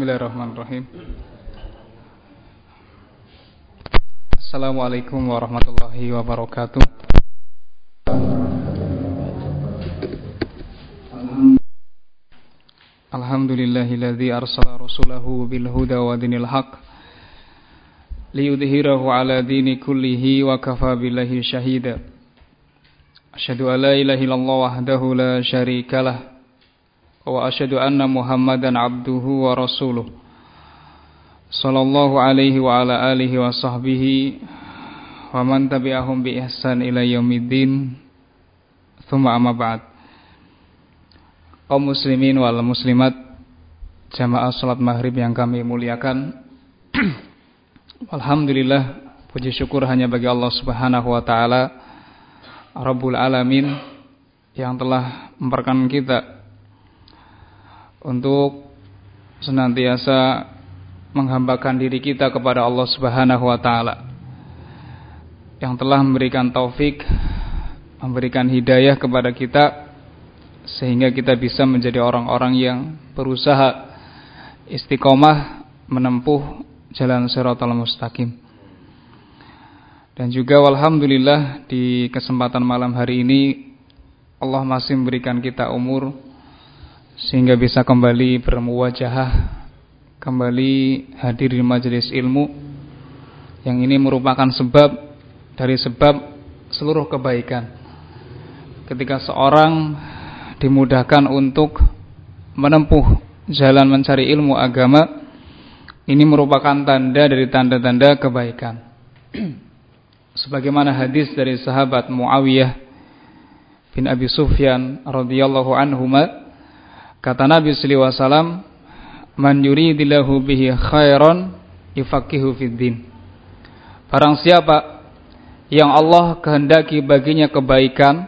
Bismillahirrahmanirrahim. Assalamualaikum warahmatullahi wabarakatuh. Alhamdulillahilladzi arsala rasulahu bil huda wa dinil haq liyudhhirahu ala dini kullihi wa kafa billahi syahida. Asyhadu an la ilaha illallah wahdahu la syarikalah abduhu wa rasuluh. Sallallahu alaihi wa ala alihi wa sahbihi wa man tabi'ahum bi ihsan ila yaumiddin. Tsumma amma ba'd kaum muslimin wal muslimat jamaah salat maghrib yang kami muliakan Alhamdulillah puji syukur hanya bagi Allah subhanahu wa ta'ala Rabbul Alamin yang telah memperkenankan kita untuk senantiasa menghambakan diri kita kepada Allah Subhanahu wa taala yang telah memberikan taufik memberikan hidayah kepada kita sehingga kita bisa menjadi orang-orang yang berusaha istiqomah menempuh jalan siratal mustaqim. Dan juga alhamdulillah di kesempatan malam hari ini Allah masih memberikan kita umur sehingga bisa kembali bermuwajahah, kembali hadir di majelis ilmu yang ini merupakan sebab dari sebab seluruh kebaikan. Ketika seorang dimudahkan untuk menempuh jalan mencari ilmu agama ini merupakan tanda dari tanda-tanda kebaikan. Sebagaimana hadis dari sahabat Muawiyah bin Abi Sufyan radhiyallahu anhuma kata Nabi sallallahu alaihi wasallam man yuridillahu bihi khairan yufaqihu fid din. Barang siapa yang Allah kehendaki baginya kebaikan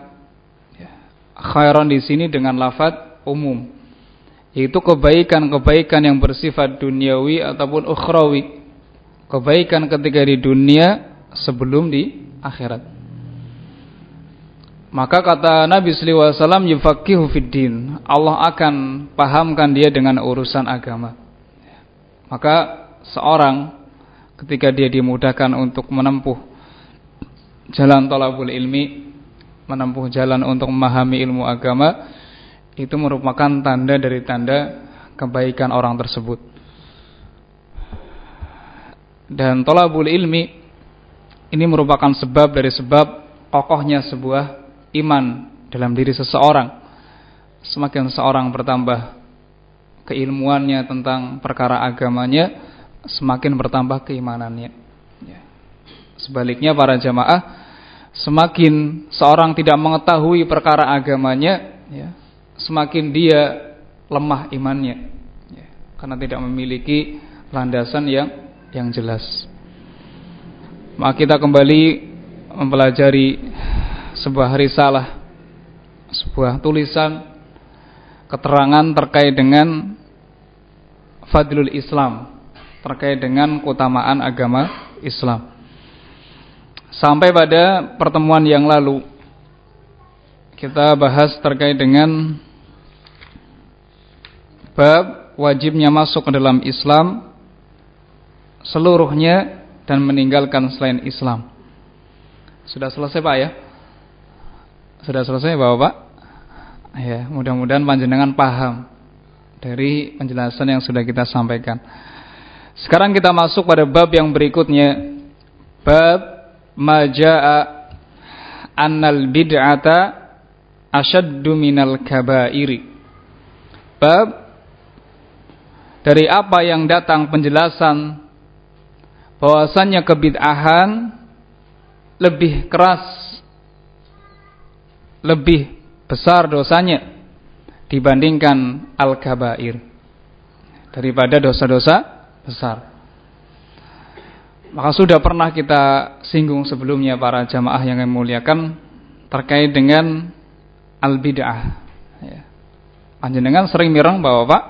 khairan di sini dengan lafaz umum yaitu kebaikan-kebaikan yang bersifat duniawi ataupun ukhrawi kebaikan ketika di dunia sebelum di akhirat maka kata Nabi wasallam yufaqihu fiddin Allah akan pahamkan dia dengan urusan agama maka seorang ketika dia dimudahkan untuk menempuh jalan talabul ilmi menempuh jalan untuk memahami ilmu agama itu merupakan tanda dari tanda kebaikan orang tersebut. Dan tolabul ilmi ini merupakan sebab dari sebab kokohnya sebuah iman dalam diri seseorang. Semakin seorang bertambah keilmuannya tentang perkara agamanya, semakin bertambah keimanannya. Ya. Sebaliknya para jamaah semakin seorang tidak mengetahui perkara agamanya, ya, semakin dia lemah imannya, ya, karena tidak memiliki landasan yang yang jelas. Maka kita kembali mempelajari sebuah risalah, sebuah tulisan keterangan terkait dengan fadlul Islam, terkait dengan keutamaan agama Islam. Sampai pada pertemuan yang lalu kita bahas terkait dengan bab wajibnya masuk ke dalam Islam seluruhnya dan meninggalkan selain Islam. Sudah selesai Pak ya? Sudah selesai Bapak? Ya, mudah-mudahan panjenengan paham dari penjelasan yang sudah kita sampaikan. Sekarang kita masuk pada bab yang berikutnya. Bab majaa annal bid'ata asyaddu minal kabairi. Bab dari apa yang datang penjelasan bahwasannya kebid'ahan lebih keras lebih besar dosanya dibandingkan al-kabair daripada dosa-dosa besar. Maka sudah pernah kita singgung sebelumnya para jamaah yang memuliakan terkait dengan al-bid'ah. Ya. Panjenengan sering mirang bahwa Pak,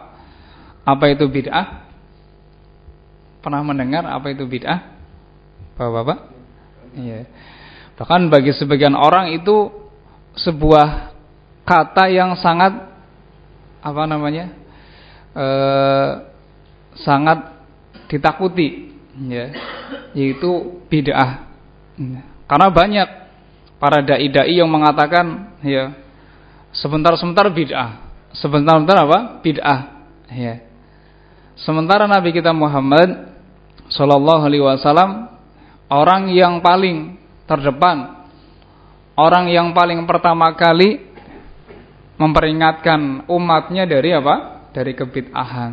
apa itu bid'ah? Pernah mendengar apa itu bid'ah? Bapak-bapak? Iya. Bahkan bagi sebagian orang itu sebuah kata yang sangat apa namanya? E, sangat ditakuti ya yaitu bid'ah. Karena banyak para dai-dai yang mengatakan ya sebentar-sebentar bid'ah. Sebentar-sebentar apa? Bid'ah ya. Sementara Nabi kita Muhammad Shallallahu Alaihi Wasallam orang yang paling terdepan orang yang paling pertama kali memperingatkan umatnya dari apa dari kebid'ahan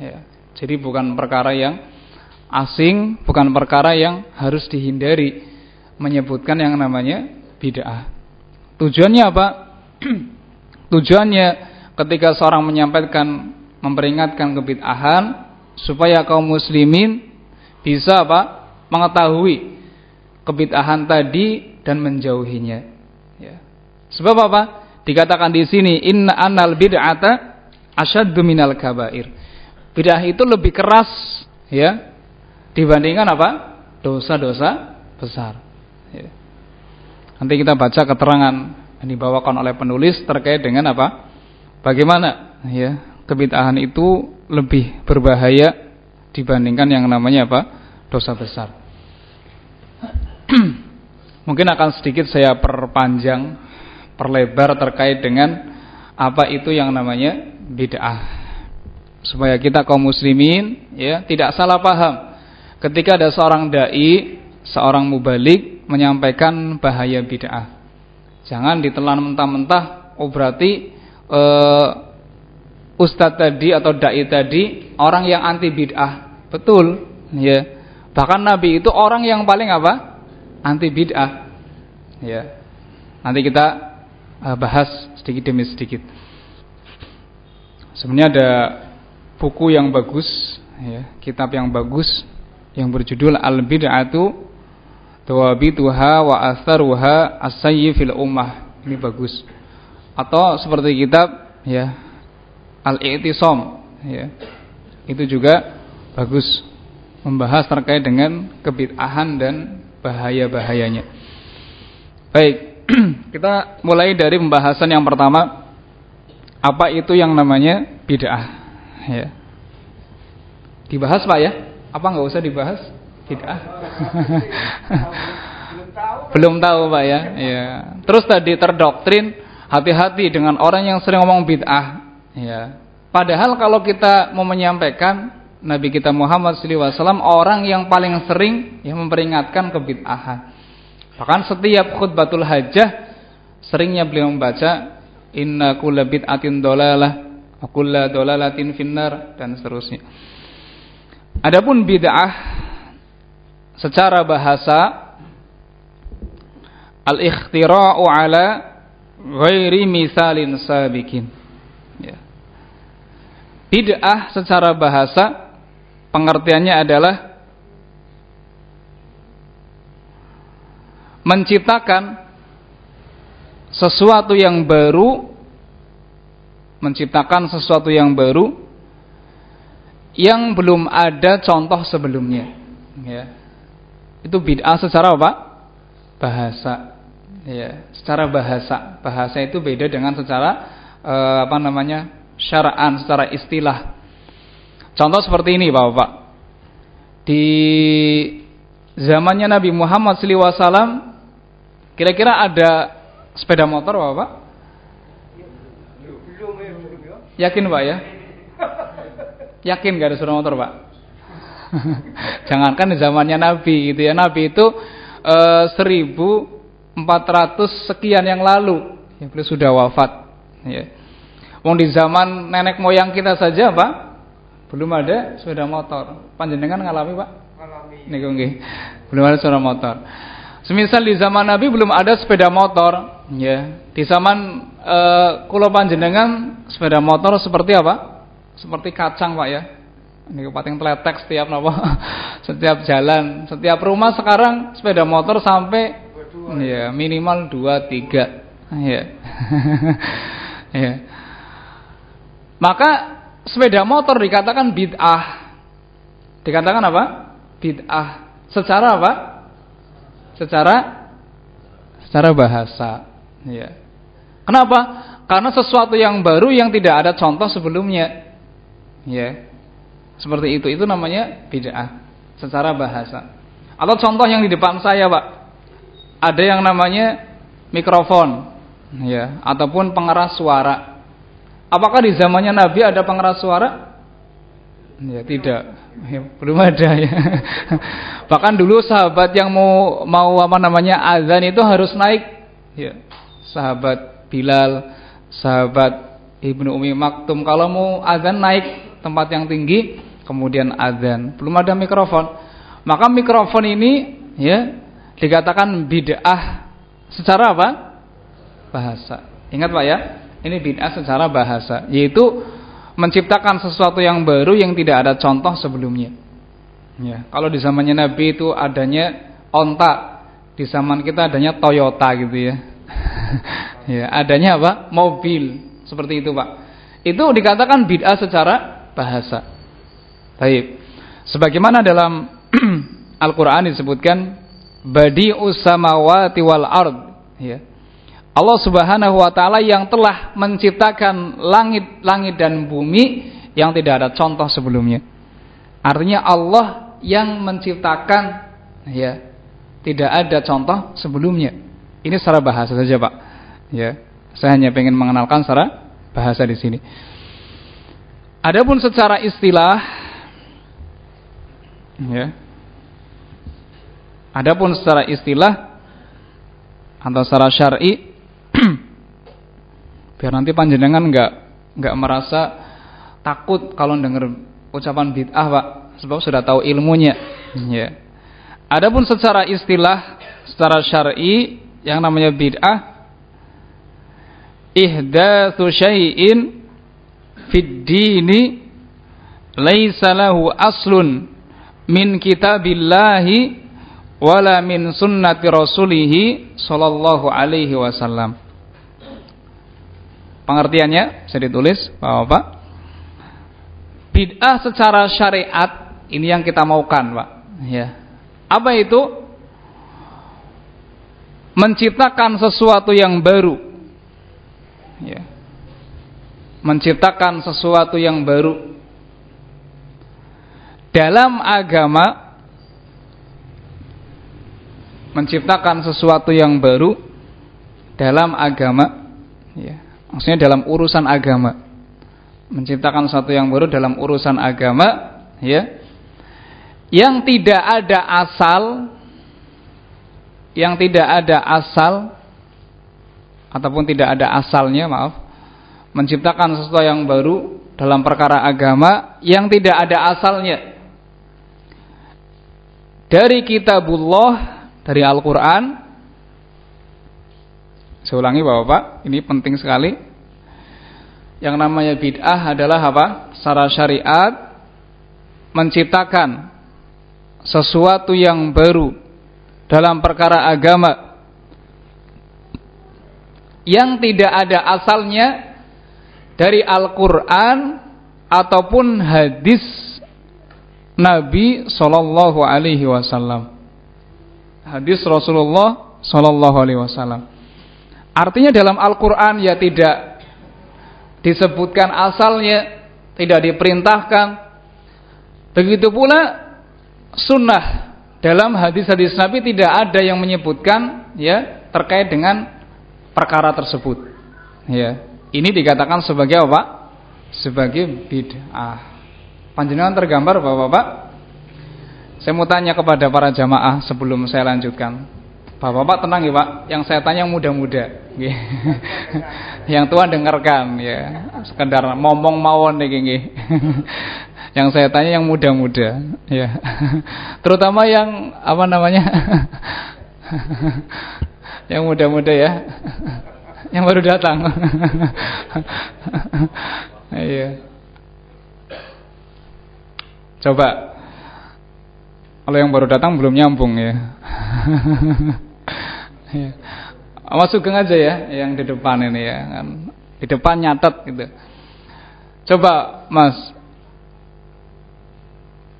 ya jadi bukan perkara yang asing, bukan perkara yang harus dihindari menyebutkan yang namanya bid'ah. Tujuannya apa? Tujuannya ketika seorang menyampaikan memperingatkan kebid'ahan supaya kaum muslimin bisa apa? mengetahui kebid'ahan tadi dan menjauhinya. Ya. Sebab apa? Dikatakan di sini inna annal bid'ata asyaddu minal kabair. Bid'ah itu lebih keras ya dibandingkan apa? dosa-dosa besar. Ya. Nanti kita baca keterangan yang dibawakan oleh penulis terkait dengan apa? Bagaimana ya kebid'ahan itu lebih berbahaya dibandingkan yang namanya apa? dosa besar. Mungkin akan sedikit saya perpanjang, perlebar terkait dengan apa itu yang namanya bid'ah supaya kita kaum muslimin ya tidak salah paham ketika ada seorang dai, seorang mubalik menyampaikan bahaya bid'ah. Jangan ditelan mentah-mentah oh berarti uh, ustadz tadi atau dai tadi orang yang anti bid'ah. Betul, ya. Bahkan Nabi itu orang yang paling apa? Anti bid'ah. Ya. Nanti kita uh, bahas sedikit demi sedikit. Sebenarnya ada buku yang bagus, ya, kitab yang bagus yang berjudul Al-Bid'atu Tawabituha wa Atharuha As-Sayyi fil Ummah. Ini bagus. Atau seperti kitab ya Al-I'tisam, ya. Itu juga bagus membahas terkait dengan kebid'ahan dan bahaya-bahayanya. Baik, kita mulai dari pembahasan yang pertama apa itu yang namanya bid'ah ya. Dibahas Pak ya? Apa nggak usah dibahas? Bid'ah. Belum tahu Pak ya. ya. Terus tadi terdoktrin hati-hati dengan orang yang sering ngomong bid'ah. Ya. Padahal kalau kita mau menyampaikan Nabi kita Muhammad SAW orang yang paling sering yang memperingatkan kebid'ahan. Bahkan setiap khutbatul hajah seringnya beliau membaca inna kulla bid'atin dolalah Akulla dolalatin finnar dan seterusnya. Adapun bid'ah secara bahasa al-ikhtira'u ala ghairi misalin sabikin. Ya. Bid'ah secara bahasa pengertiannya adalah menciptakan sesuatu yang baru menciptakan sesuatu yang baru yang belum ada contoh sebelumnya. Ya. Itu bid'ah secara apa? Bahasa. Ya secara bahasa. Bahasa itu beda dengan secara eh, apa namanya syara'an secara istilah contoh seperti ini Bapak di zamannya Nabi Muhammad SAW kira-kira ada sepeda motor Bapak Yakin Pak ya? Yakin gak ada sepeda motor Pak? Jangankan di zamannya Nabi gitu ya. Nabi itu eh, 1400 sekian yang lalu yang sudah wafat ya. Wong di zaman nenek moyang kita saja Pak belum ada sepeda motor. Panjenengan ngalami Pak? Ngalami. Nih Belum ada sepeda motor. Semisal di zaman Nabi belum ada sepeda motor, ya. Di zaman uh, kulo panjenengan sepeda motor seperti apa? Seperti kacang pak ya. Ini pating teletek setiap nopo, setiap jalan, setiap rumah sekarang sepeda motor sampai ya minimal dua tiga, ya. ya. Maka sepeda motor dikatakan bid'ah. Dikatakan apa? Bid'ah. Secara apa? Secara secara bahasa, ya. Kenapa? Karena sesuatu yang baru yang tidak ada contoh sebelumnya. Ya. seperti itu itu namanya bid'ah secara bahasa atau contoh yang di depan saya Pak ada yang namanya mikrofon ya ataupun pengeras suara apakah di zamannya Nabi ada pengeras suara? Ya tidak. Ya, belum ada ya. Bahkan dulu sahabat yang mau mau apa namanya azan itu harus naik. Ya sahabat Bilal sahabat Ibnu Umi Maktum. Kalau mau azan naik tempat yang tinggi kemudian azan. Belum ada mikrofon. Maka mikrofon ini ya dikatakan bid'ah. Secara apa? Bahasa. Ingat Pak ya, ini bid'ah secara bahasa, yaitu menciptakan sesuatu yang baru yang tidak ada contoh sebelumnya. Ya, kalau di zamannya Nabi itu adanya onta, di zaman kita adanya Toyota gitu ya. ya, adanya apa? Mobil, seperti itu Pak. Itu dikatakan bid'ah secara bahasa. Baik. Sebagaimana dalam Al-Qur'an disebutkan badi'us samawati wal ard, ya Allah Subhanahu wa taala yang telah menciptakan langit-langit dan bumi yang tidak ada contoh sebelumnya. Artinya Allah yang menciptakan ya, tidak ada contoh sebelumnya. Ini secara bahasa saja, Pak. Ya. Saya hanya ingin mengenalkan secara bahasa di sini. Adapun secara istilah ya. Adapun secara istilah atau secara syar'i biar nanti panjenengan nggak nggak merasa takut kalau dengar ucapan bid'ah pak. Sebab sudah tahu ilmunya. Ya. Adapun secara istilah secara syar'i yang namanya bid'ah ihdatsu syai'in fid dini laisa lahu aslun min kitabillahi wala min sunnati rasulih sallallahu alaihi wasallam Pengertiannya bisa ditulis Bapak-bapak. Bid'ah secara syariat ini yang kita maukan, Pak. Ya. Apa itu? Menciptakan sesuatu yang baru. Ya. Menciptakan sesuatu yang baru dalam agama menciptakan sesuatu yang baru dalam agama ya Maksudnya dalam urusan agama. Menciptakan sesuatu yang baru dalam urusan agama, ya. Yang tidak ada asal yang tidak ada asal ataupun tidak ada asalnya, maaf. Menciptakan sesuatu yang baru dalam perkara agama yang tidak ada asalnya. Dari kitabullah, dari Al-Qur'an saya ulangi Bapak-bapak, ini penting sekali. Yang namanya bid'ah adalah apa? Secara syariat menciptakan sesuatu yang baru dalam perkara agama yang tidak ada asalnya dari Al-Qur'an ataupun hadis Nabi sallallahu alaihi wasallam. Hadis Rasulullah sallallahu alaihi wasallam. Artinya dalam Al-Quran ya tidak disebutkan asalnya, tidak diperintahkan. Begitu pula sunnah dalam hadis-hadis Nabi tidak ada yang menyebutkan ya terkait dengan perkara tersebut. Ya, ini dikatakan sebagai apa? Sebagai bid'ah. Panjenengan tergambar Bapak-bapak? Saya mau tanya kepada para jamaah sebelum saya lanjutkan. Bapak-bapak tenang ya Pak, yang saya tanya yang muda-muda. Yang tua dengarkan ya. Sekedar ngomong mawon nih yang saya tanya yang muda-muda ya. Terutama yang apa namanya? yang muda-muda ya. yang baru datang. Iya. Coba kalau yang baru datang belum nyambung ya. Masukkan aja ya yang di depan ini ya kan. Di depan nyatet gitu. Coba Mas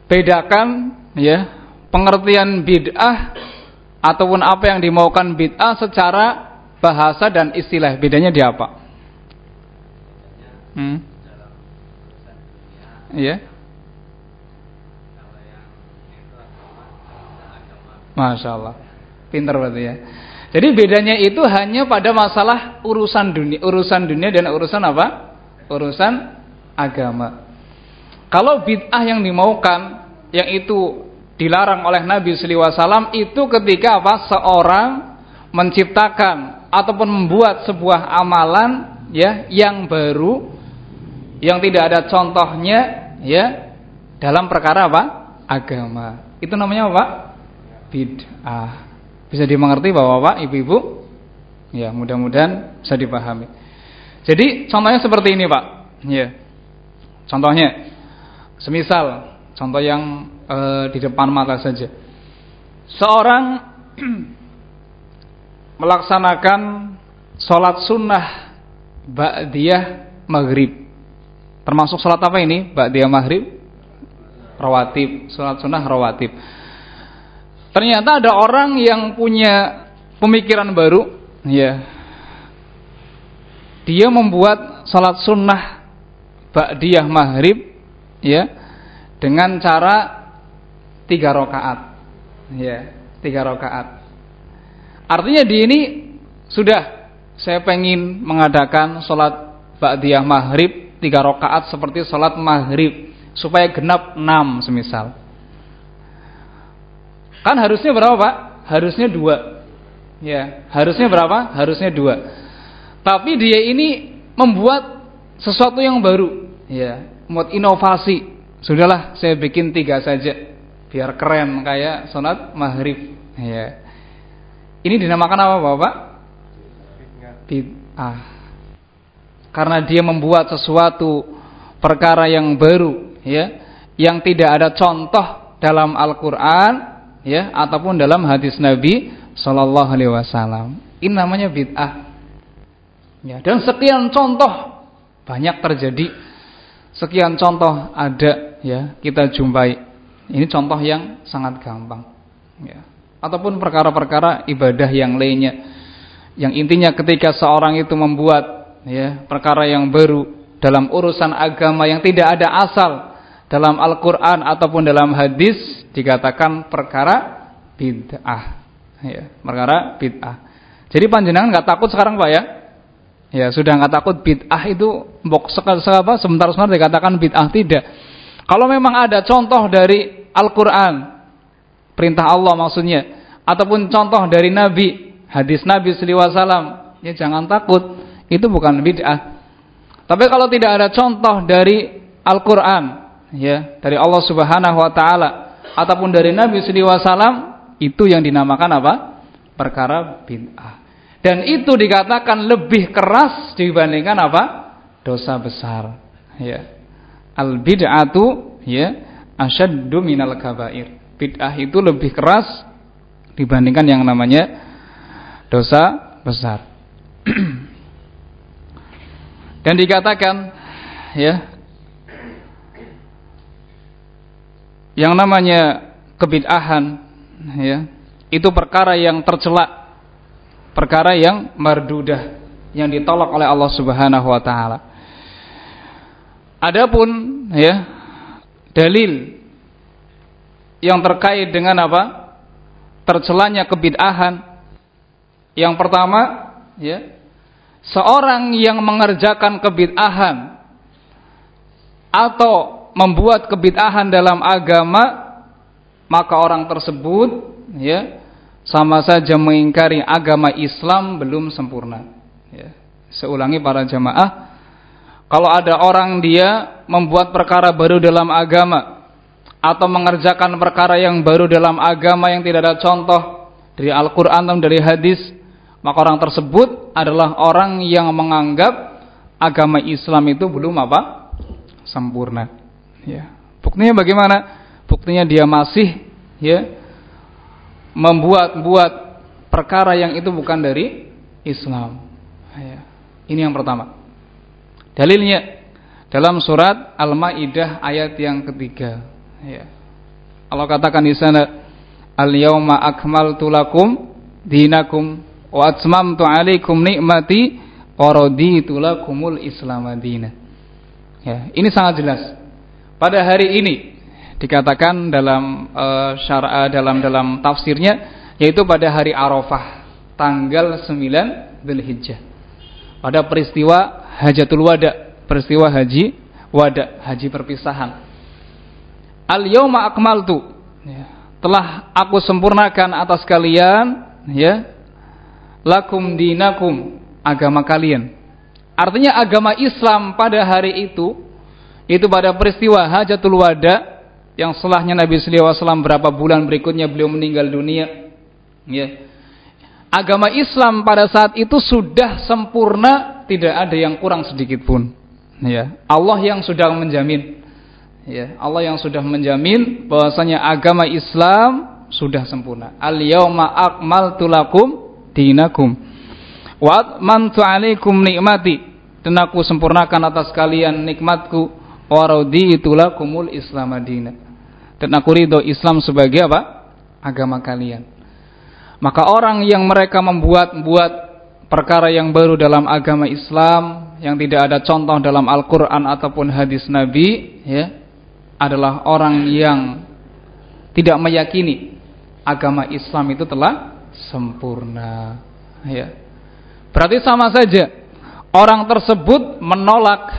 bedakan ya pengertian bid'ah ataupun apa yang dimaukan bid'ah secara bahasa dan istilah. Bedanya di apa? Hmm. Iya. Masya Allah Pinter berarti ya jadi bedanya itu hanya pada masalah urusan dunia, urusan dunia dan urusan apa? Urusan agama. Kalau bid'ah yang dimaukan, yang itu dilarang oleh Nabi Wasallam itu ketika apa? Seorang menciptakan ataupun membuat sebuah amalan ya yang baru, yang tidak ada contohnya ya dalam perkara apa? Agama. Itu namanya apa? Bid'ah. Bisa dimengerti Bapak-bapak, Ibu-ibu? Ya, mudah-mudahan bisa dipahami. Jadi contohnya seperti ini, Pak. Ya. Contohnya semisal contoh yang e, di depan mata saja. Seorang melaksanakan sholat sunnah ba'diyah maghrib. Termasuk sholat apa ini? Ba'diyah maghrib? Rawatib. Sholat sunnah rawatib. Ternyata ada orang yang punya pemikiran baru, ya. Dia membuat salat sunnah ba'diyah maghrib, ya, dengan cara tiga rakaat, ya, tiga rakaat. Artinya di ini sudah saya pengen mengadakan salat ba'diyah maghrib tiga rakaat seperti salat maghrib supaya genap enam semisal Kan harusnya berapa Pak? Harusnya dua. Ya, harusnya berapa? Harusnya dua. Tapi dia ini membuat sesuatu yang baru. Ya, membuat inovasi. Sudahlah, saya bikin tiga saja. Biar keren kayak sonat maghrib. Ya. Ini dinamakan apa Bapak? Bid'ah. Karena dia membuat sesuatu perkara yang baru, ya, yang tidak ada contoh dalam Al-Qur'an ya ataupun dalam hadis Nabi Shallallahu Alaihi Wasallam. Ini namanya bid'ah. Ya, dan sekian contoh banyak terjadi. Sekian contoh ada ya kita jumpai. Ini contoh yang sangat gampang. Ya. Ataupun perkara-perkara ibadah yang lainnya. Yang intinya ketika seorang itu membuat ya perkara yang baru dalam urusan agama yang tidak ada asal dalam Al-Qur'an ataupun dalam hadis dikatakan perkara bid'ah. Ya, perkara bid'ah. Jadi panjenengan nggak takut sekarang Pak ya? Ya, sudah nggak takut bid'ah itu mbok apa sebentar-sebentar dikatakan bid'ah tidak. Kalau memang ada contoh dari Al-Qur'an, perintah Allah maksudnya, ataupun contoh dari Nabi, hadis Nabi wasallam, ya jangan takut, itu bukan bid'ah. Tapi kalau tidak ada contoh dari Al-Qur'an, ya, dari Allah Subhanahu wa taala ataupun dari Nabi SAW itu yang dinamakan apa? Perkara bid'ah. Dan itu dikatakan lebih keras dibandingkan apa? Dosa besar. Ya. Al bid'atu ya asyaddu minal kabair. Bid'ah itu lebih keras dibandingkan yang namanya dosa besar. Dan dikatakan ya yang namanya kebid'ahan ya itu perkara yang tercela perkara yang mardudah yang ditolak oleh Allah Subhanahu wa taala. Adapun ya dalil yang terkait dengan apa? Tercelanya kebid'ahan. Yang pertama ya seorang yang mengerjakan kebid'ahan atau membuat kebid'ahan dalam agama maka orang tersebut ya sama saja mengingkari agama Islam belum sempurna ya. Seulangi para jamaah kalau ada orang dia membuat perkara baru dalam agama atau mengerjakan perkara yang baru dalam agama yang tidak ada contoh dari Al-Qur'an atau dari hadis maka orang tersebut adalah orang yang menganggap agama Islam itu belum apa sempurna Ya. Buktinya bagaimana? Buktinya dia masih ya membuat-buat perkara yang itu bukan dari Islam. Ya. Ini yang pertama. Dalilnya dalam surat Al-Maidah ayat yang ketiga. Ya. Allah katakan di sana Al-yauma akmaltu lakum dinakum wa atmamtu alaikum ni'mati wa raditu lakumul Islam. Ya, ini sangat jelas pada hari ini dikatakan dalam uh, syara dalam dalam tafsirnya yaitu pada hari Arafah tanggal 9 Dzulhijjah. Pada peristiwa Hajatul Wada, peristiwa haji wada, haji perpisahan. Al yauma akmaltu ya, telah aku sempurnakan atas kalian ya lakum dinakum agama kalian. Artinya agama Islam pada hari itu itu pada peristiwa Hajatul Wada yang setelahnya Nabi sallallahu alaihi berapa bulan berikutnya beliau meninggal dunia. Ya. Agama Islam pada saat itu sudah sempurna, tidak ada yang kurang sedikit pun. Ya. Allah yang sudah menjamin. Ya, Allah yang sudah menjamin bahwasanya agama Islam sudah sempurna. Al yauma akmaltu lakum dinakum wa atmamtu alaikum nikmati dan aku sempurnakan atas kalian nikmatku wa raditu lakumul islam madina dan aku ridho Islam sebagai apa? agama kalian. Maka orang yang mereka membuat-buat perkara yang baru dalam agama Islam yang tidak ada contoh dalam Al-Qur'an ataupun hadis Nabi ya adalah orang yang tidak meyakini agama Islam itu telah sempurna ya. Berarti sama saja. Orang tersebut menolak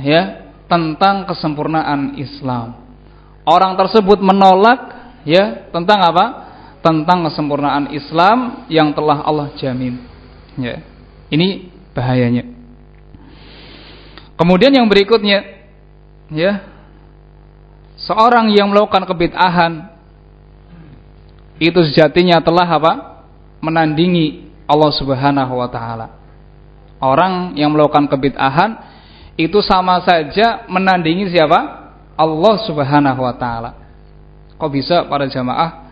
ya tentang kesempurnaan Islam. Orang tersebut menolak ya tentang apa? Tentang kesempurnaan Islam yang telah Allah jamin. Ya ini bahayanya. Kemudian yang berikutnya ya seorang yang melakukan kebid'ahan itu sejatinya telah apa? Menandingi Allah Subhanahu wa taala. Orang yang melakukan kebid'ahan itu sama saja menandingi siapa? Allah Subhanahu wa taala. Kok bisa para jamaah?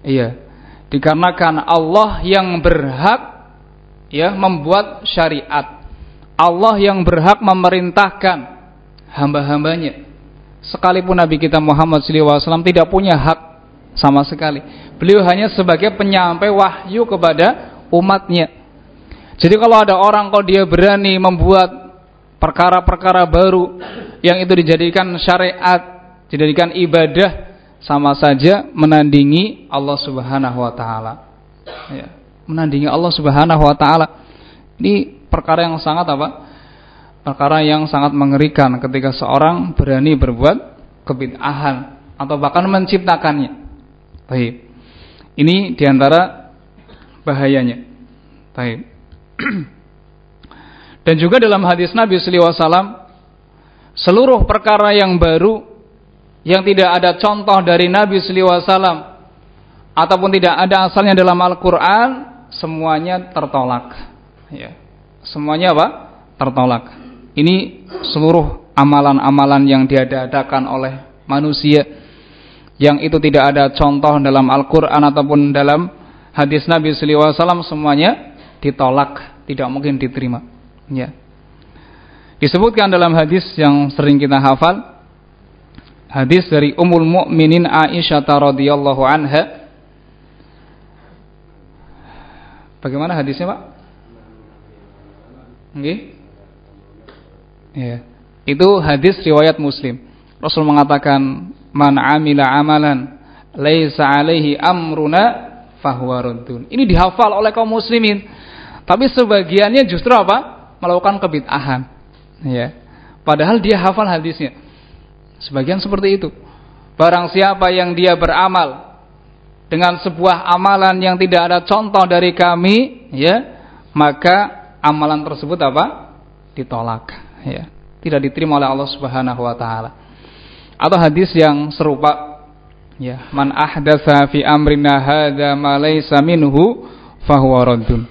Iya. Dikarenakan Allah yang berhak ya membuat syariat. Allah yang berhak memerintahkan hamba-hambanya. Sekalipun Nabi kita Muhammad SAW tidak punya hak sama sekali. Beliau hanya sebagai penyampai wahyu kepada umatnya. Jadi kalau ada orang kok dia berani membuat perkara-perkara baru yang itu dijadikan syariat, dijadikan ibadah sama saja menandingi Allah Subhanahu wa taala. Ya, menandingi Allah Subhanahu wa taala. Ini perkara yang sangat apa? Perkara yang sangat mengerikan ketika seorang berani berbuat kebid'ahan atau bahkan menciptakannya. Baik. Ini di antara bahayanya. Baik. Dan juga dalam hadis Nabi wasallam seluruh perkara yang baru yang tidak ada contoh dari Nabi wasallam ataupun tidak ada asalnya dalam Al-Qur'an semuanya tertolak. Ya. Semuanya apa? Tertolak. Ini seluruh amalan-amalan yang diadakan oleh manusia yang itu tidak ada contoh dalam Al-Qur'an ataupun dalam hadis Nabi wasallam semuanya ditolak, tidak mungkin diterima. Ya. Disebutkan dalam hadis yang sering kita hafal, hadis dari Ummul Mukminin Aisyah radhiyallahu anha. Bagaimana hadisnya, Pak? Nggih. Ya. Itu hadis riwayat Muslim. Rasul mengatakan, "Man 'amila amalan laisa 'alaihi amruna fahuwa Ini dihafal oleh kaum muslimin. Tapi sebagiannya justru apa? Melakukan kebid'ahan. Ya. Padahal dia hafal hadisnya. Sebagian seperti itu. Barang siapa yang dia beramal dengan sebuah amalan yang tidak ada contoh dari kami, ya, maka amalan tersebut apa? Ditolak, ya. Tidak diterima oleh Allah Subhanahu wa taala. Atau hadis yang serupa ya man ahdatsa fi amrina hadza ma laysa minhu fahuwa raddun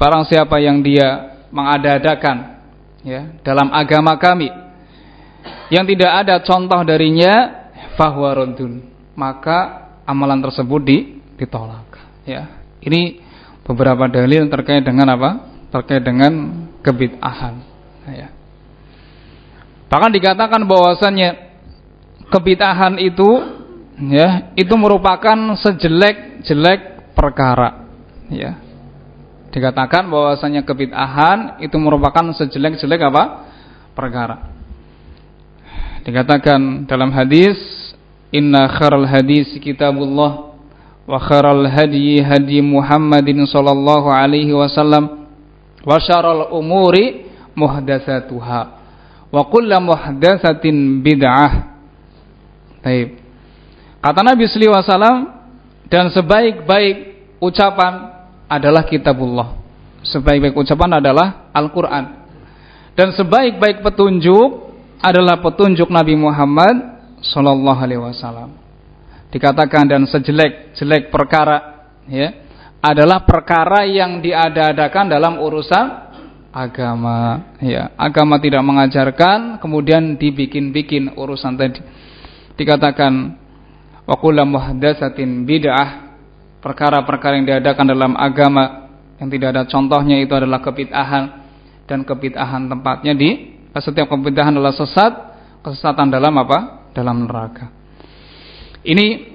barang siapa yang dia mengadakan ya dalam agama kami. Yang tidak ada contoh darinya raddun maka amalan tersebut di, ditolak ya. Ini beberapa dalil terkait dengan apa? Terkait dengan kebid'ahan ya. Bahkan dikatakan bahwasannya kebid'ahan itu ya itu merupakan sejelek-jelek perkara ya dikatakan bahwasanya kebid'ahan itu merupakan sejelek-jelek apa perkara dikatakan dalam hadis inna khairal hadis kitabullah wa khairal hadi hadi Muhammadin sallallahu alaihi wasallam wa syarrul umuri muhdatsatuha wa kullu muhdatsatin bid'ah. Baik. Kata Nabi sallallahu alaihi wasallam dan sebaik-baik ucapan adalah kitabullah. Sebaik-baik ucapan adalah Al-Qur'an. Dan sebaik-baik petunjuk adalah petunjuk Nabi Muhammad sallallahu alaihi wasallam. Dikatakan dan sejelek-jelek perkara ya adalah perkara yang diada-adakan dalam urusan agama ya agama tidak mengajarkan kemudian dibikin-bikin urusan tadi dikatakan wa kullu muhdatsatin bid'ah perkara-perkara yang diadakan dalam agama yang tidak ada contohnya itu adalah kebid'ahan dan kebid'ahan tempatnya di setiap kebid'ahan adalah sesat, kesesatan dalam apa? Dalam neraka. Ini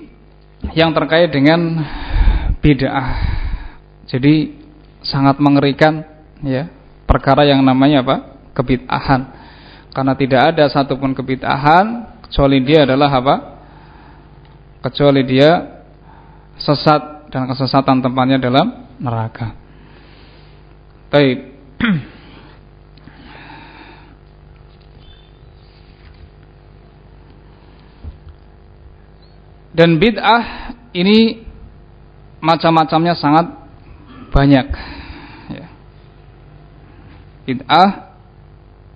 yang terkait dengan bid'ah. Jadi sangat mengerikan ya, perkara yang namanya apa? kebid'ahan. Karena tidak ada satupun kebid'ahan kecuali dia adalah apa? Kecuali dia sesat dan kesesatan tempatnya dalam neraka. Baik. Dan bid'ah ini macam-macamnya sangat banyak. Ya. Bid'ah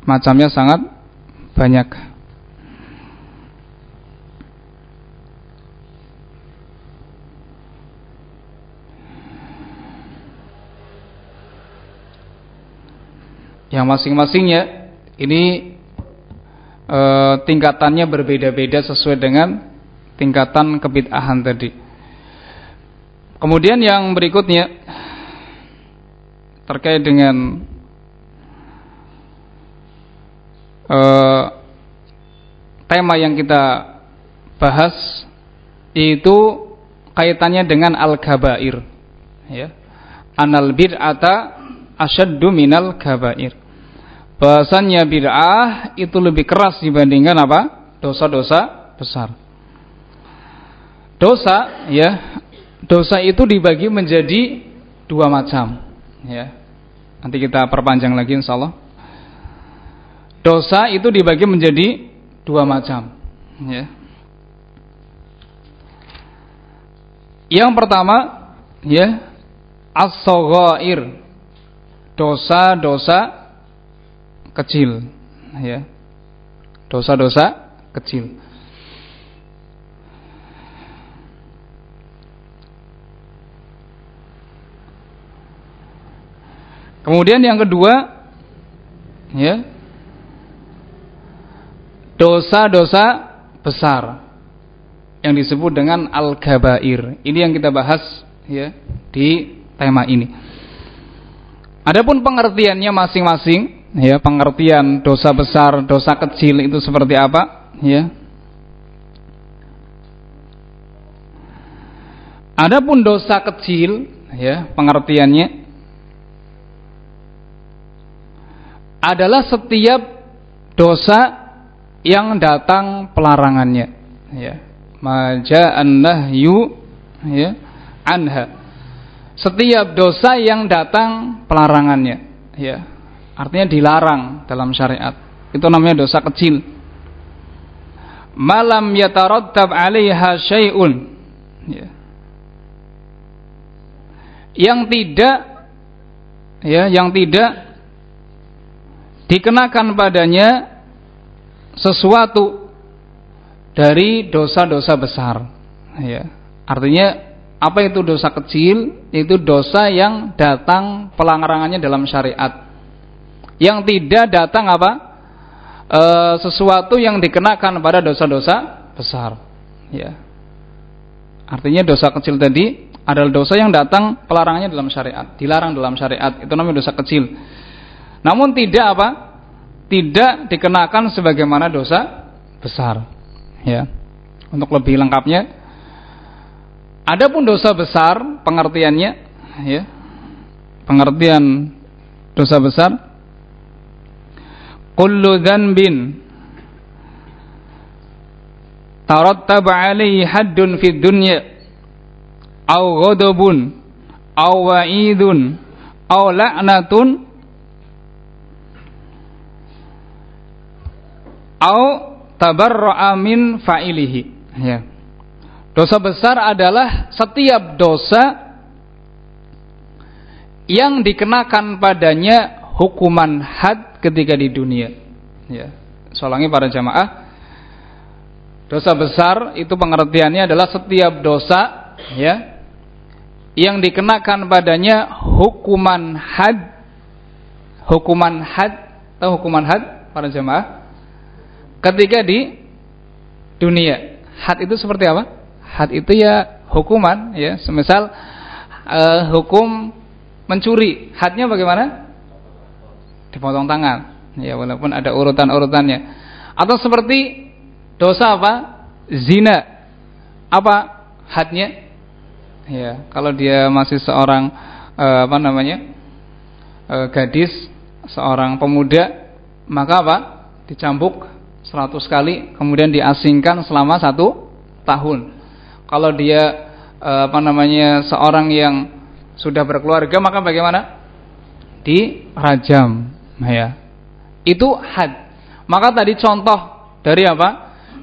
macamnya sangat banyak. Yang masing-masingnya ini e, tingkatannya berbeda-beda sesuai dengan tingkatan kebid'ahan tadi. Kemudian yang berikutnya terkait dengan uh, tema yang kita bahas itu kaitannya dengan al-kabair ya. Anal bid'ata asyaddu minal kabair. Bahasanya bid'ah itu lebih keras dibandingkan apa? dosa-dosa besar. Dosa ya, dosa itu dibagi menjadi dua macam ya. Nanti kita perpanjang lagi insyaallah. Dosa itu dibagi menjadi dua macam ya. Yang pertama ya as-saghair. Dosa-dosa kecil ya. Dosa-dosa kecil. Kemudian yang kedua ya dosa-dosa besar yang disebut dengan al-kabair. Ini yang kita bahas ya di tema ini. Adapun pengertiannya masing-masing ya, pengertian dosa besar, dosa kecil itu seperti apa? Ya. Adapun dosa kecil ya, pengertiannya adalah setiap dosa yang datang pelarangannya. Ya. Maja'an nahyu ya anha. Setiap dosa yang datang pelarangannya. Ya artinya dilarang dalam syariat. Itu namanya dosa kecil. Malam yatarattab 'alaiha syai'un. Ya. Yang tidak ya yang tidak dikenakan padanya sesuatu dari dosa-dosa besar. Ya. Artinya apa itu dosa kecil? Itu dosa yang datang pelanggarannya dalam syariat yang tidak datang apa e, sesuatu yang dikenakan pada dosa-dosa besar ya artinya dosa kecil tadi adalah dosa yang datang pelarangannya dalam syariat dilarang dalam syariat itu namanya dosa kecil namun tidak apa? Tidak dikenakan sebagaimana dosa besar. Ya. Untuk lebih lengkapnya adapun dosa besar pengertiannya ya. Pengertian dosa besar kullu dzanbin tarattaba alaihi haddun fid dunya au ghadabun au wa'idun au la'natun au tabarra'a min fa'ilihi. Ya. Dosa besar adalah setiap dosa yang dikenakan padanya hukuman had ketika di dunia. Ya. Solangi para jamaah dosa besar itu pengertiannya adalah setiap dosa ya yang dikenakan padanya hukuman had. Hukuman had atau hukuman had para jamaah? Ketika di dunia. Had itu seperti apa? Had itu ya hukuman ya. Semisal uh, hukum mencuri. Hadnya bagaimana dipotong tangan. Ya walaupun ada urutan-urutannya. Atau seperti dosa apa? Zina. Apa hadnya? Ya kalau dia masih seorang uh, apa namanya uh, gadis seorang pemuda maka apa? Dicambuk 100 kali kemudian diasingkan selama satu tahun. Kalau dia uh, apa namanya seorang yang sudah berkeluarga maka bagaimana? Dirajam ya itu had. Maka tadi contoh dari apa?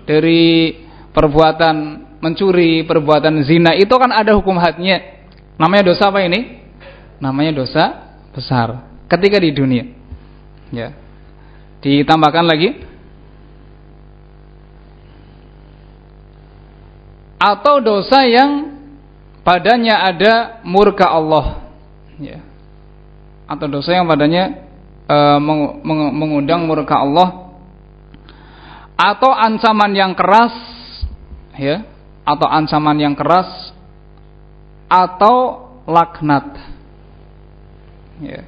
Dari perbuatan mencuri, perbuatan zina itu kan ada hukum hadnya. Namanya dosa apa ini? Namanya dosa besar ketika di dunia. Ya. Ditambahkan lagi atau dosa yang padanya ada murka Allah. Ya. Atau dosa yang padanya uh, mengundang murka Allah atau ancaman yang keras ya atau ancaman yang keras atau laknat. Ya.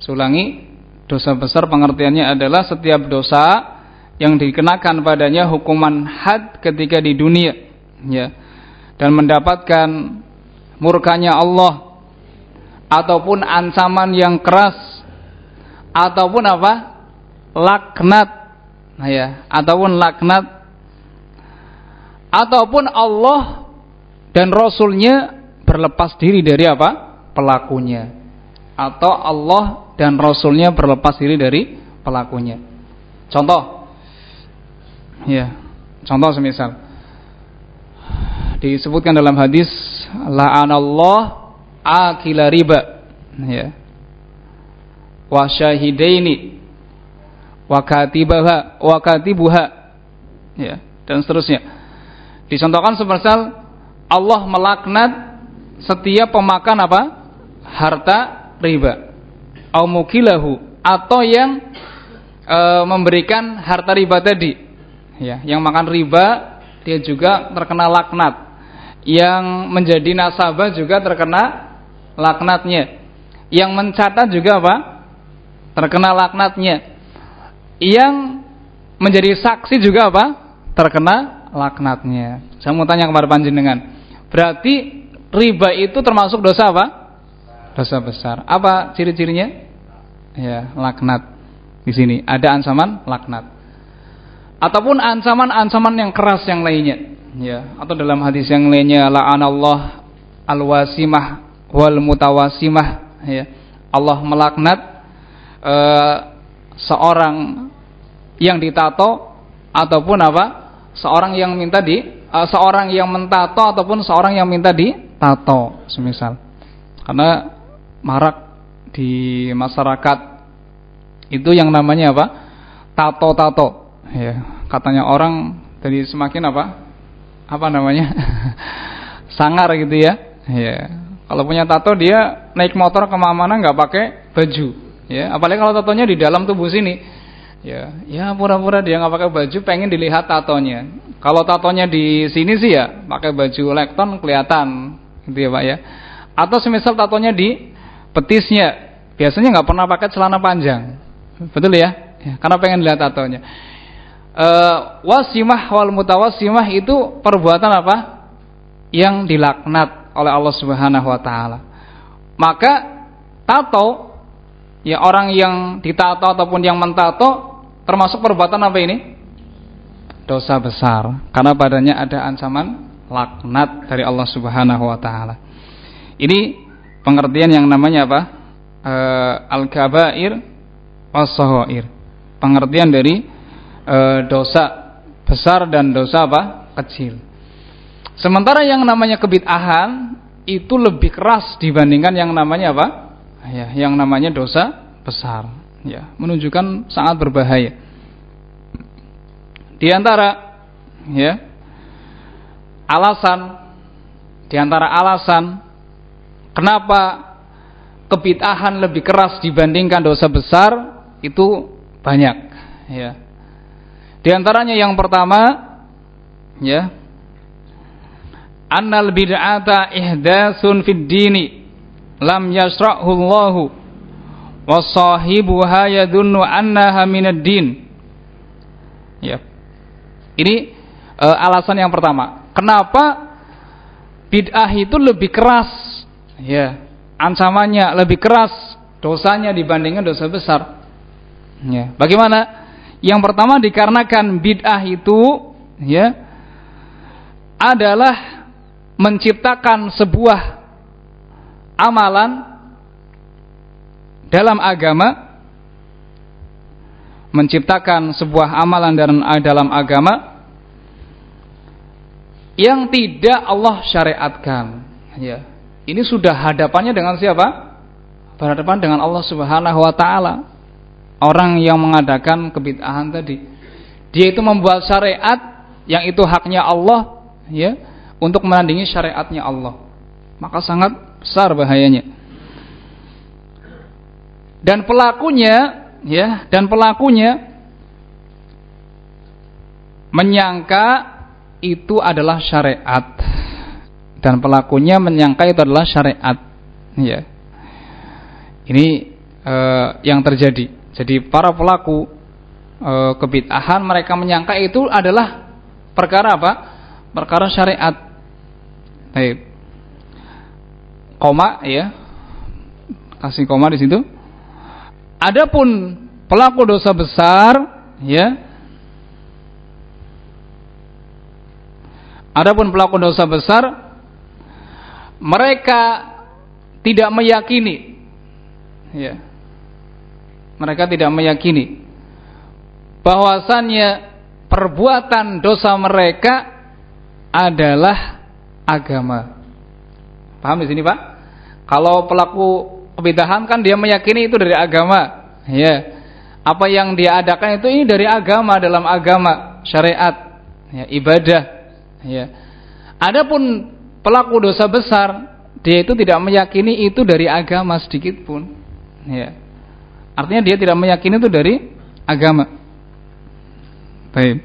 Sulangi dosa besar pengertiannya adalah setiap dosa yang dikenakan padanya hukuman had ketika di dunia ya dan mendapatkan murkanya Allah ataupun ancaman yang keras ataupun apa? Laknat. Nah ya ataupun laknat. Ataupun Allah dan Rasulnya berlepas diri dari apa? Pelakunya. Atau Allah dan Rasulnya berlepas diri dari pelakunya. Contoh. Ya contoh semisal. Disebutkan dalam hadis la'anallah akila riba. Ya. Wa syahidaini. Wa katibaha. Wa katibuha. Ya. Dan seterusnya. Dicontohkan semisal Allah melaknat setiap pemakan apa? Harta riba. Au mukilahu. Atau yang e, memberikan harta riba tadi. Ya. Yang makan riba dia juga terkena laknat. Yang menjadi nasabah juga terkena laknatnya. Yang mencatat juga apa? Terkena laknatnya. Yang menjadi saksi juga apa? Terkena laknatnya. Saya mau tanya kepada panjenengan. Berarti riba itu termasuk dosa apa? Dosa besar. Apa ciri-cirinya? Ya, laknat. Di sini ada ancaman laknat. Ataupun ancaman-ancaman yang keras yang lainnya. Ya, atau dalam hadis yang lainnya la'anallah al-wasimah wal mutawasimah ya. Allah melaknat uh, seorang yang ditato ataupun apa? seorang yang minta di uh, seorang yang mentato ataupun seorang yang minta ditato semisal. Karena marak di masyarakat itu yang namanya apa? tato-tato ya. Katanya orang jadi semakin apa? Apa namanya? sangar gitu ya. Ya, kalau punya tato dia naik motor ke mana-mana nggak pakai baju, ya. Apalagi kalau tatonya di dalam tubuh sini, ya, ya pura-pura dia nggak pakai baju, pengen dilihat tatonya. Kalau tatonya di sini sih ya pakai baju lekton kelihatan, gitu ya pak ya. Atau semisal tatonya di petisnya, biasanya nggak pernah pakai celana panjang, betul ya? ya karena pengen lihat tatonya. Uh, wasimah wal mutawasimah itu perbuatan apa? Yang dilaknat oleh Allah Subhanahu wa taala. Maka tato ya orang yang ditato ataupun yang mentato termasuk perbuatan apa ini? dosa besar karena padanya ada ancaman laknat dari Allah Subhanahu wa taala. Ini pengertian yang namanya apa? E, al-kabair was Pengertian dari e, dosa besar dan dosa apa? kecil. Sementara yang namanya kebid'ahan itu lebih keras dibandingkan yang namanya apa? Ya, yang namanya dosa besar. Ya, menunjukkan sangat berbahaya. Di antara ya alasan di antara alasan kenapa kebitahan lebih keras dibandingkan dosa besar itu banyak ya. Di antaranya yang pertama ya annal bid'ata ihdatsun fid dini lam yasra'hu Allahu wa sahibuha yadunnu annaha minad din ya ini e, alasan yang pertama. Kenapa bid'ah itu lebih keras? Ya, ancamannya lebih keras dosanya dibandingkan dosa besar. Ya, bagaimana? Yang pertama dikarenakan bid'ah itu ya adalah menciptakan sebuah amalan dalam agama menciptakan sebuah amalan dalam agama yang tidak Allah syariatkan. Ya. Ini sudah hadapannya dengan siapa? Berhadapan dengan Allah Subhanahu wa taala. Orang yang mengadakan kebid'ahan tadi. Dia itu membuat syariat yang itu haknya Allah ya untuk menandingi syariatnya Allah. Maka sangat besar bahayanya. Dan pelakunya ya dan pelakunya menyangka itu adalah syariat. Dan pelakunya menyangka itu adalah syariat. Ya. Ini eh, yang terjadi. Jadi para pelaku eh, kebid'ahan mereka menyangka itu adalah perkara apa? Perkara syariat Baik. koma ya kasih koma di situ Adapun pelaku dosa besar, ya. Adapun pelaku dosa besar, mereka tidak meyakini, ya. Mereka tidak meyakini bahwasannya perbuatan dosa mereka adalah agama. Paham di sini, Pak? Kalau pelaku Kebidahan kan dia meyakini itu dari agama. Ya. Apa yang dia adakan itu ini dari agama dalam agama, syariat, ya, ibadah, ya. Adapun pelaku dosa besar, dia itu tidak meyakini itu dari agama sedikit pun. Ya. Artinya dia tidak meyakini itu dari agama. Baik.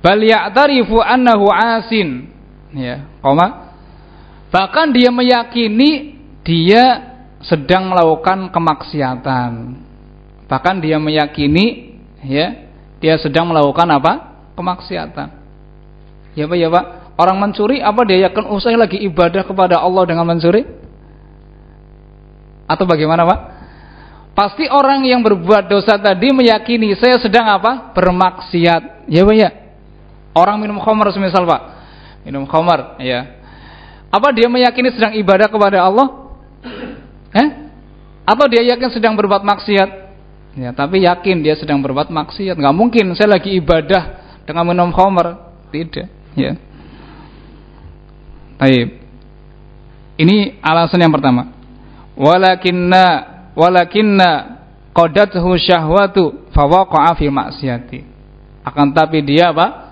Bal ya'tarifu annahu asin. Ya, koma Bahkan dia meyakini dia sedang melakukan kemaksiatan. Bahkan dia meyakini ya, dia sedang melakukan apa? kemaksiatan. Ya Pak, ya Pak. Orang mencuri apa dia yakin oh saya lagi ibadah kepada Allah dengan mencuri? Atau bagaimana Pak? Pasti orang yang berbuat dosa tadi meyakini saya sedang apa? Bermaksiat. Ya Pak ya. Orang minum khamar semisal Pak. Minum khamar ya. Apa dia meyakini sedang ibadah kepada Allah? Eh? Atau dia yakin sedang berbuat maksiat? Ya, tapi yakin dia sedang berbuat maksiat. Nggak mungkin saya lagi ibadah dengan minum khamar. Tidak, ya. Baik. Ini alasan yang pertama. Walakinna walakinna qadathu syahwatu fawaqa'a fi maksiati. Akan tapi dia apa?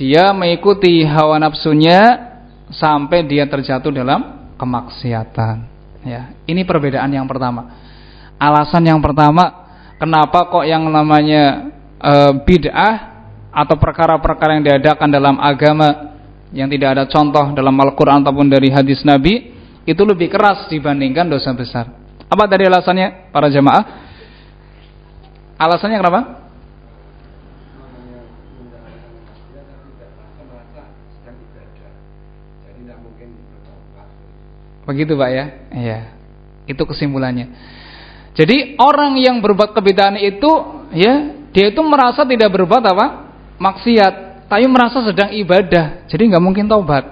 Dia mengikuti hawa nafsunya sampai dia terjatuh dalam kemaksiatan. Ya, ini perbedaan yang pertama. Alasan yang pertama, kenapa kok yang namanya e, bid'ah atau perkara-perkara yang diadakan dalam agama yang tidak ada contoh dalam Al-Qur'an ataupun dari hadis Nabi itu lebih keras dibandingkan dosa besar. Apa tadi alasannya para jemaah? Alasannya kenapa? Begitu Pak ya? Iya. Itu kesimpulannya. Jadi orang yang berbuat kebid'ahan itu ya, dia itu merasa tidak berbuat apa? maksiat, tapi merasa sedang ibadah. Jadi nggak mungkin taubat.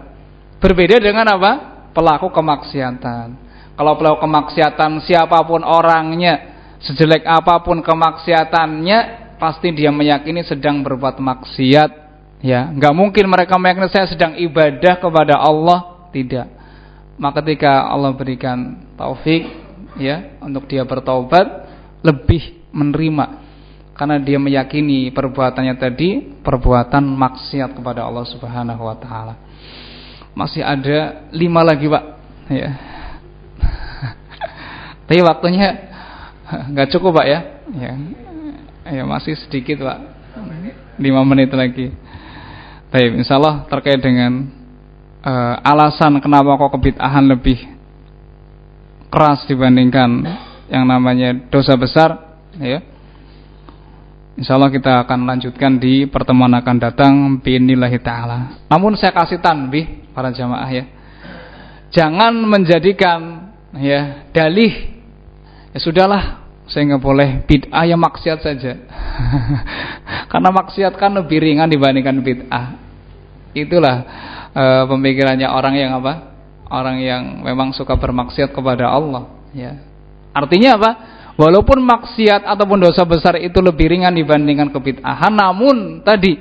Berbeda dengan apa? pelaku kemaksiatan. Kalau pelaku kemaksiatan siapa pun orangnya, sejelek apa pun kemaksiatannya, pasti dia meyakini sedang berbuat maksiat. Ya, nggak mungkin mereka meyakini saya sedang ibadah kepada Allah, tidak. Maka ketika Allah berikan taufik ya untuk dia bertobat lebih menerima karena dia meyakini perbuatannya tadi perbuatan maksiat kepada Allah Subhanahu wa taala. Masih ada lima lagi, Pak. Ya. Tapi waktunya nggak cukup, Pak ya. Ya. Ya masih sedikit, Pak. Lima menit lagi. Baik, insyaallah terkait dengan uh, alasan kenapa kok kebid'ahan lebih keras dibandingkan yang namanya dosa besar ya. Insya Allah kita akan lanjutkan di pertemuan akan datang Binillahi ta'ala. Namun saya kasih tanbih para jamaah ya. Jangan menjadikan ya dalih. Ya sudahlah saya nggak boleh bid'ah ya maksiat saja. Karena maksiat kan lebih ringan dibandingkan bid'ah. Itulah e, pemikirannya orang yang apa orang yang memang suka bermaksiat kepada Allah ya artinya apa walaupun maksiat ataupun dosa besar itu lebih ringan dibandingkan kebid'ahan namun tadi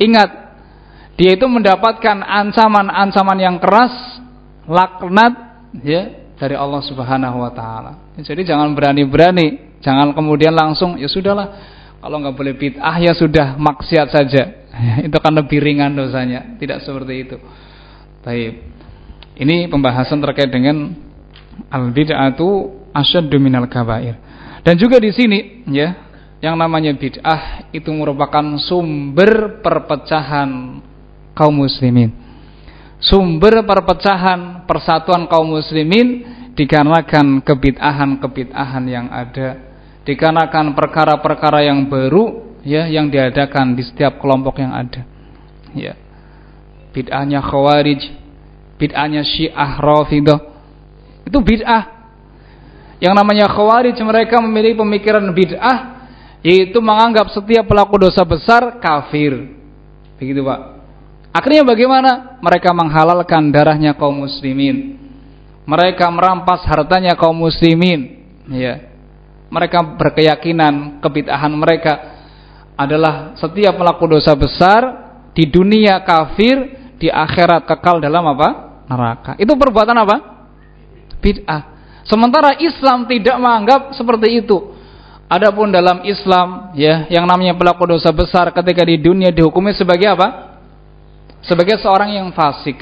ingat dia itu mendapatkan ancaman-ancaman yang keras laknat ya dari Allah Subhanahu wa taala. Jadi jangan berani-berani, jangan kemudian langsung ya sudahlah kalau nggak boleh bid'ah ya sudah maksiat saja. itu kan lebih ringan dosanya, tidak seperti itu. Baik. Ini pembahasan terkait dengan al-bid'atu asyaddu minal kabair. Dan juga di sini ya, yang namanya bid'ah itu merupakan sumber perpecahan kaum muslimin. Sumber perpecahan persatuan kaum muslimin dikarenakan kebid'ahan-kebid'ahan yang ada, dikarenakan perkara-perkara yang baru ya yang diadakan di setiap kelompok yang ada. Ya. Bid'ahnya Khawarij, bid'ahnya Syiah Rafidah itu bid'ah. Yang namanya Khawarij mereka memiliki pemikiran bid'ah yaitu menganggap setiap pelaku dosa besar kafir. Begitu Pak. Akhirnya bagaimana? Mereka menghalalkan darahnya kaum muslimin. Mereka merampas hartanya kaum muslimin. Ya. Mereka berkeyakinan kebid'ahan mereka adalah setiap pelaku dosa besar di dunia kafir di akhirat kekal dalam apa neraka. Itu perbuatan apa? Bid'ah. Sementara Islam tidak menganggap seperti itu. Adapun dalam Islam ya yang namanya pelaku dosa besar ketika di dunia dihukumi sebagai apa? Sebagai seorang yang fasik.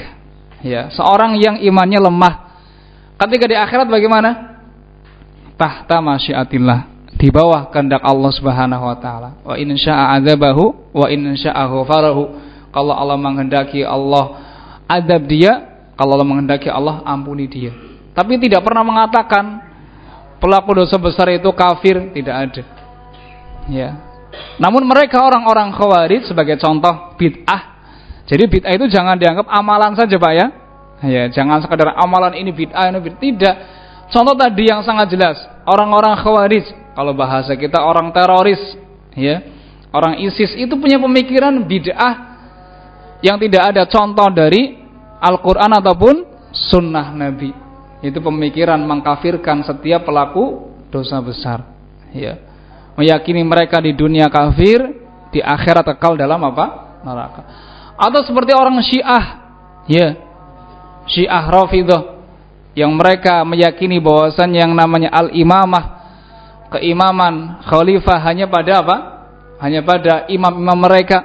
Ya, seorang yang imannya lemah. Ketika di akhirat bagaimana? Tahta masyiatillah, di bawah kehendak Allah Subhanahu wa taala. Wa in syaa'a adzabahu wa in syaa'a ghafarahu. Kalau Allah menghendaki Allah adab dia, kalau Allah menghendaki Allah ampuni dia. Tapi tidak pernah mengatakan pelaku dosa besar itu kafir, tidak ada. Ya. Namun mereka orang-orang khawarij sebagai contoh bid'ah. Jadi bid'ah itu jangan dianggap amalan saja, Pak ya. Ya, jangan sekadar amalan ini bid'ah ini bid'ah. Tidak. Contoh tadi yang sangat jelas, orang-orang khawarij, kalau bahasa kita orang teroris, ya. Orang ISIS itu punya pemikiran bid'ah yang tidak ada contoh dari Al-Quran ataupun sunnah Nabi. Itu pemikiran mengkafirkan setiap pelaku dosa besar ya. Meyakini mereka di dunia kafir di akhirat kekal dalam apa? Neraka. Atau seperti orang Syiah ya. Syiah Rafidah yang mereka meyakini bahwasan yang namanya al-imamah keimaman khalifah hanya pada apa? Hanya pada imam-imam mereka.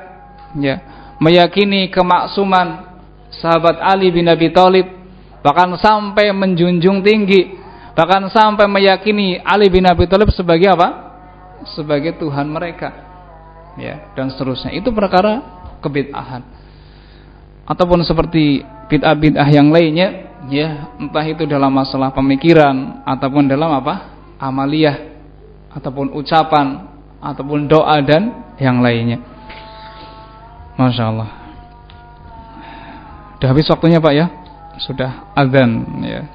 Ya. Meyakini kemaksuman sahabat Ali bin Abi Thalib bahkan sampai menjunjung tinggi bahkan sampai meyakini Ali bin Abi Thalib sebagai apa? sebagai Tuhan mereka. Ya dan seterusnya. Itu perkara kebid'ahan. Ataupun seperti bid'ah-bid'ah yang lainnya ya entah itu dalam masalah pemikiran ataupun dalam apa? Amaliyah ataupun ucapan ataupun doa dan yang lainnya. Masya Allah sudah habis waktunya Pak ya? Sudah azan ya.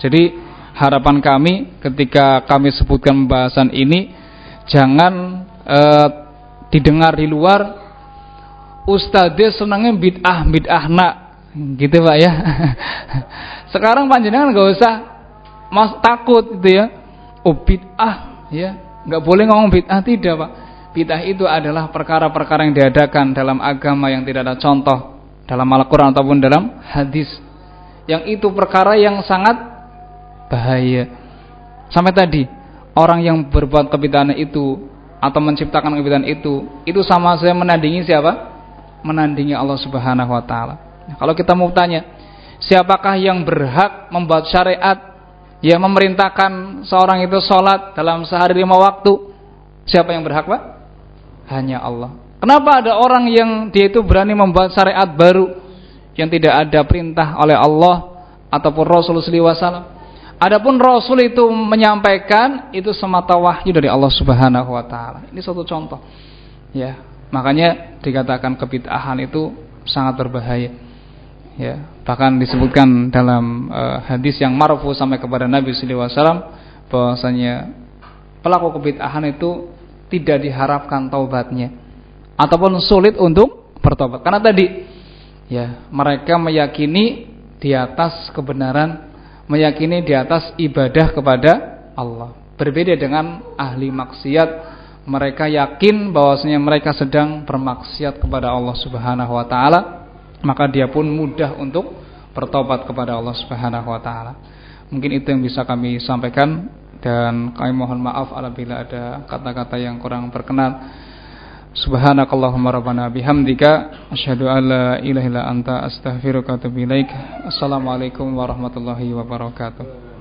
Jadi harapan kami ketika kami sebutkan pembahasan ini jangan uh, didengar di luar ustadz senangnya bid'ah bid'ah nak. Gitu pak ya. Sekarang panjenengan nggak usah mas takut gitu ya. Oh bid'ah ya nggak boleh ngomong bid'ah tidak pak. Bid'ah itu adalah perkara-perkara yang diadakan dalam agama yang tidak ada contoh dalam Al-Quran ataupun dalam hadis. Yang itu perkara yang sangat bahaya. Sampai tadi orang yang berbuat kebid'ahan itu atau menciptakan kebid'ahan itu itu sama saya menandingi siapa? Menandingi Allah Subhanahu wa taala. Nah, kalau kita mau tanya, siapakah yang berhak membuat syariat yang memerintahkan seorang itu sholat dalam sehari lima waktu? Siapa yang berhak, Pak? Hanya Allah. Kenapa ada orang yang dia itu berani membuat syariat baru yang tidak ada perintah oleh Allah ataupun Rasulullah SAW? Adapun Rasul itu menyampaikan itu semata wahyu dari Allah Subhanahu wa taala. Ini satu contoh. Ya, Makanya dikatakan kebid'ahan itu sangat berbahaya. Ya, bahkan disebutkan dalam uh, hadis yang marfu sampai kepada Nabi wasallam bahwasanya pelaku kebid'ahan itu tidak diharapkan taubatnya ataupun sulit untuk bertobat. Karena tadi ya, mereka meyakini di atas kebenaran, meyakini di atas ibadah kepada Allah. Berbeda dengan ahli maksiat mereka yakin bahwasanya mereka sedang bermaksiat kepada Allah Subhanahu wa taala, maka dia pun mudah untuk bertobat kepada Allah Subhanahu wa taala. Mungkin itu yang bisa kami sampaikan dan kami mohon maaf apabila ada kata-kata yang kurang berkenan. Subhanakallahumma rabbana bihamdika asyhadu an la ilaha illa anta astaghfiruka wa atubu. Assalamualaikum warahmatullahi wabarakatuh.